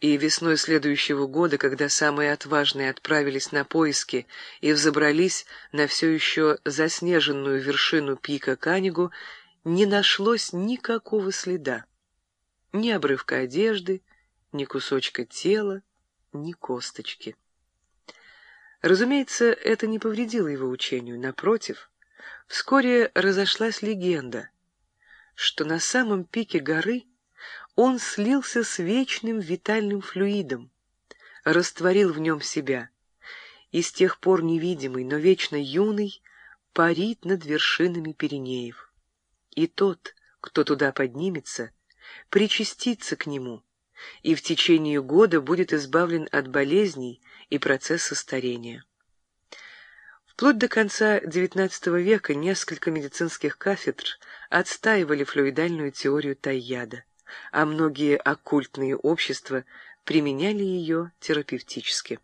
И весной следующего года, когда самые отважные отправились на поиски и взобрались на все еще заснеженную вершину пика Канигу, не нашлось никакого следа. Ни обрывка одежды, ни кусочка тела, ни косточки. Разумеется, это не повредило его учению, напротив. Вскоре разошлась легенда, что на самом пике горы он слился с вечным витальным флюидом, растворил в нем себя, и с тех пор невидимый, но вечно юный, парит над вершинами Пиренеев. И тот, кто туда поднимется, причастится к нему, и в течение года будет избавлен от болезней и процесса старения. Вплоть до конца XIX века несколько медицинских кафедр отстаивали флюидальную теорию Тайяда, а многие оккультные общества применяли ее терапевтически.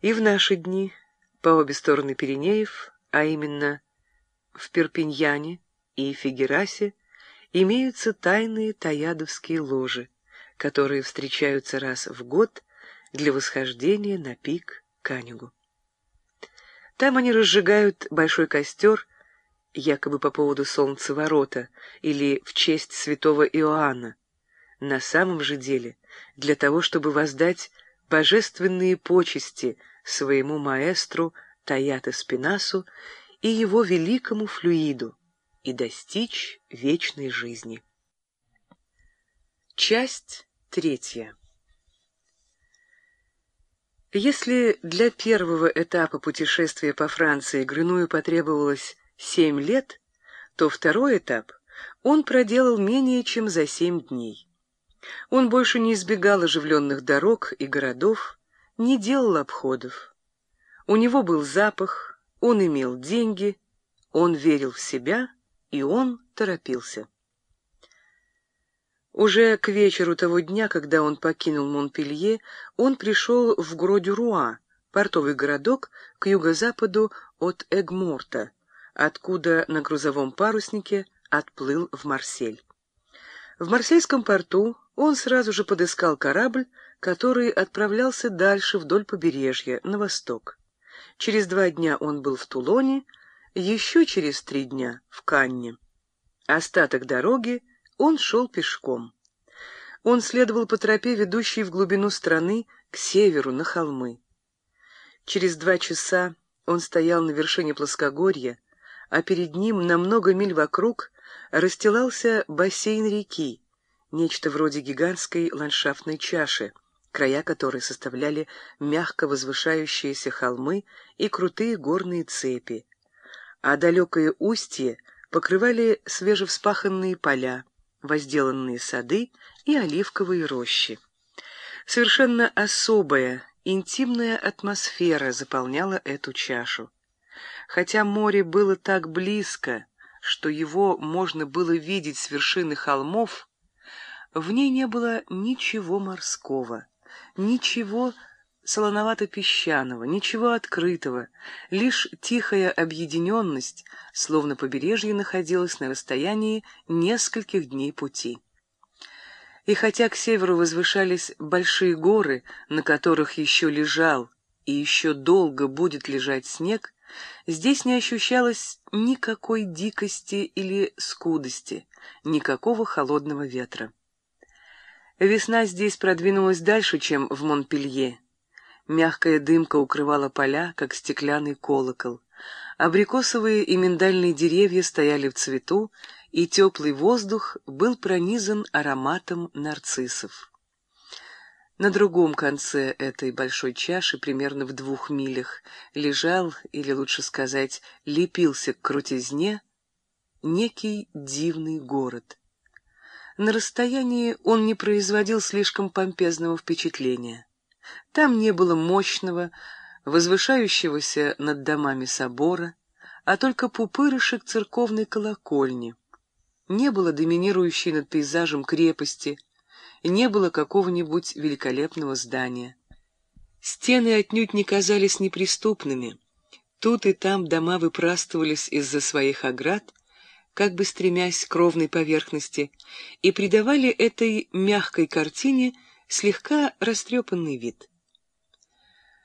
И в наши дни по обе стороны Пиренеев, а именно в Перпиньяне и Фигерасе, имеются тайные таядовские ложи, которые встречаются раз в год для восхождения на пик Канюгу. Там они разжигают большой костер, якобы по поводу солнцеворота или в честь святого Иоанна, на самом же деле для того, чтобы воздать божественные почести своему маэстру Таята Спинасу и его великому флюиду и достичь вечной жизни. Часть третья. Если для первого этапа путешествия по Франции Грыную потребовалось семь лет, то второй этап он проделал менее чем за семь дней. Он больше не избегал оживленных дорог и городов, не делал обходов. У него был запах, он имел деньги, он верил в себя, и он торопился. Уже к вечеру того дня, когда он покинул Монпелье, он пришел в Гродюруа, портовый городок к юго-западу от Эгморта, откуда на грузовом паруснике отплыл в Марсель. В Марсельском порту он сразу же подыскал корабль, который отправлялся дальше вдоль побережья, на восток. Через два дня он был в Тулоне, еще через три дня — в Канне. Остаток дороги он шел пешком. Он следовал по тропе, ведущей в глубину страны, к северу, на холмы. Через два часа он стоял на вершине плоскогорья, а перед ним на много миль вокруг расстилался бассейн реки, нечто вроде гигантской ландшафтной чаши, края которой составляли мягко возвышающиеся холмы и крутые горные цепи, а далекое устье покрывали свежевспаханные поля, возделанные сады и оливковые рощи. Совершенно особая, интимная атмосфера заполняла эту чашу. Хотя море было так близко, что его можно было видеть с вершины холмов, в ней не было ничего морского, ничего солоновато-песчаного, ничего открытого, лишь тихая объединенность, словно побережье находилось на расстоянии нескольких дней пути. И хотя к северу возвышались большие горы, на которых еще лежал и еще долго будет лежать снег, здесь не ощущалось никакой дикости или скудости, никакого холодного ветра. Весна здесь продвинулась дальше, чем в Монпелье, Мягкая дымка укрывала поля, как стеклянный колокол. Абрикосовые и миндальные деревья стояли в цвету, и теплый воздух был пронизан ароматом нарциссов. На другом конце этой большой чаши, примерно в двух милях, лежал, или лучше сказать, лепился к крутизне, некий дивный город. На расстоянии он не производил слишком помпезного впечатления. Там не было мощного, возвышающегося над домами собора, а только пупырышек церковной колокольни. Не было доминирующей над пейзажем крепости, не было какого-нибудь великолепного здания. Стены отнюдь не казались неприступными. Тут и там дома выпрастывались из-за своих оград, как бы стремясь к ровной поверхности, и придавали этой мягкой картине слегка растрепанный вид.